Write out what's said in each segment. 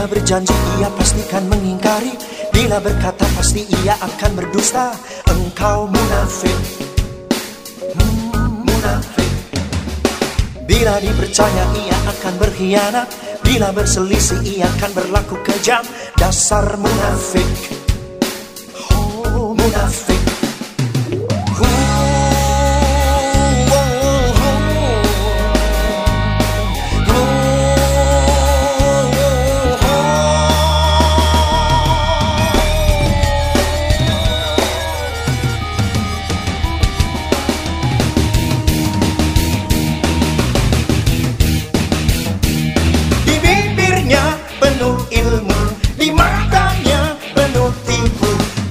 berjanji ia pastikan mengingkari. Bila berkata pasti ia akan berdusta. Engkau munafik. Hmm, Munafik. Bila dipercaya ia akan berkhianat. Bila berselisih ia akan berlaku kejam. Dasar munafik. Oh munafik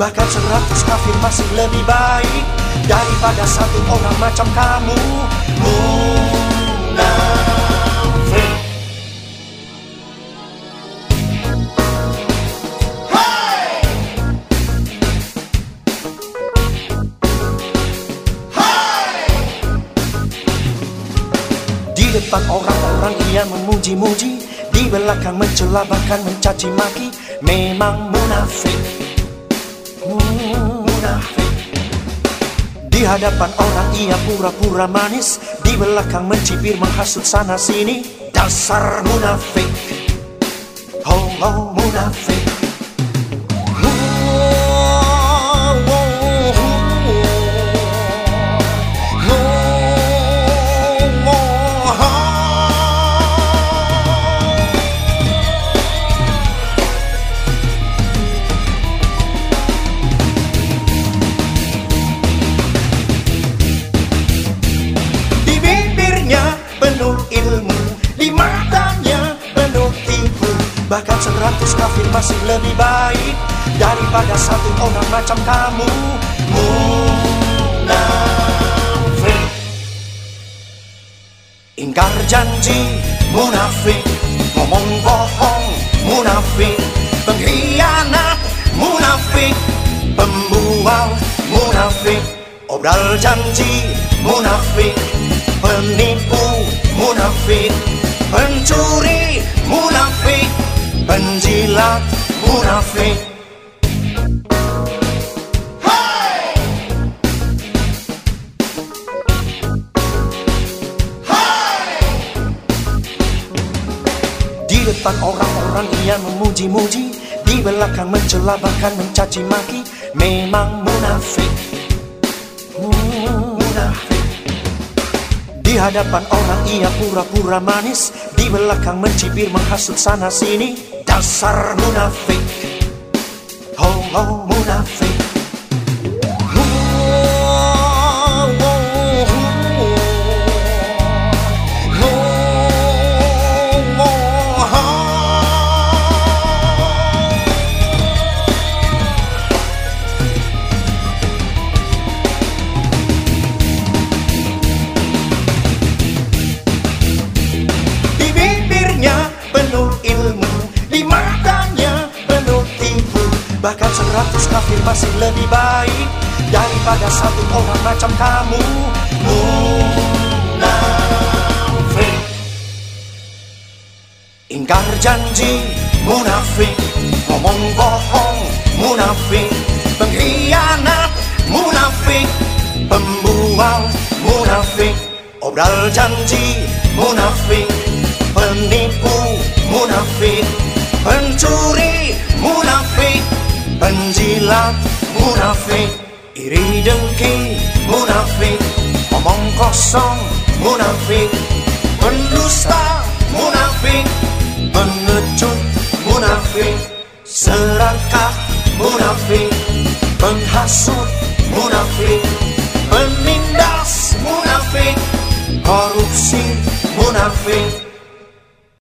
Bahkan seratus kafir masih lebih baik Daripada satu orang macam kamu Munafik hey! Hey! Di depan orang-orang ia memuji-muji Di belakang mencela bahkan mencaci maki Memang munafik Di hadapan orang ia pura-pura manis Di belakang mencibir menghasut sana sini Dasar munafik. Oh, oh munafik Bahkan seratus kafir masih lebih baik Daripada satu orang macam kamu. Munafik. Ingkar janji munafik. Ngomong bohong munafik. Pengkhianat munafik. Pembual munafik. Obral janji munafik. Penipu munafik. Pencuri munafik penjilat munafik! Di depan orang-orang ia memuji-muji Di belakang mencela bahkan mencaci maki Memang munafik Munafik Di hadapan orang ia pura-pura manis Di belakang mencibir menghasut sana sini dasar munafik Oh, oh munafik seratus kafir masih lebih baik Daripada satu orang macam kamu. Munafik. Ingkar janji munafik. Ngomong bohong munafik. Pengkhianat munafik. Pembual munafik. Obral janji munafik. Penipu munafik. Pencuri munafik iri dengki munafik. Omong kosong munafik. Pendusta munafik. Pengecut munafik. Serakah munafik. Penghasut munafik. Penindas munafik. Korupsi munafik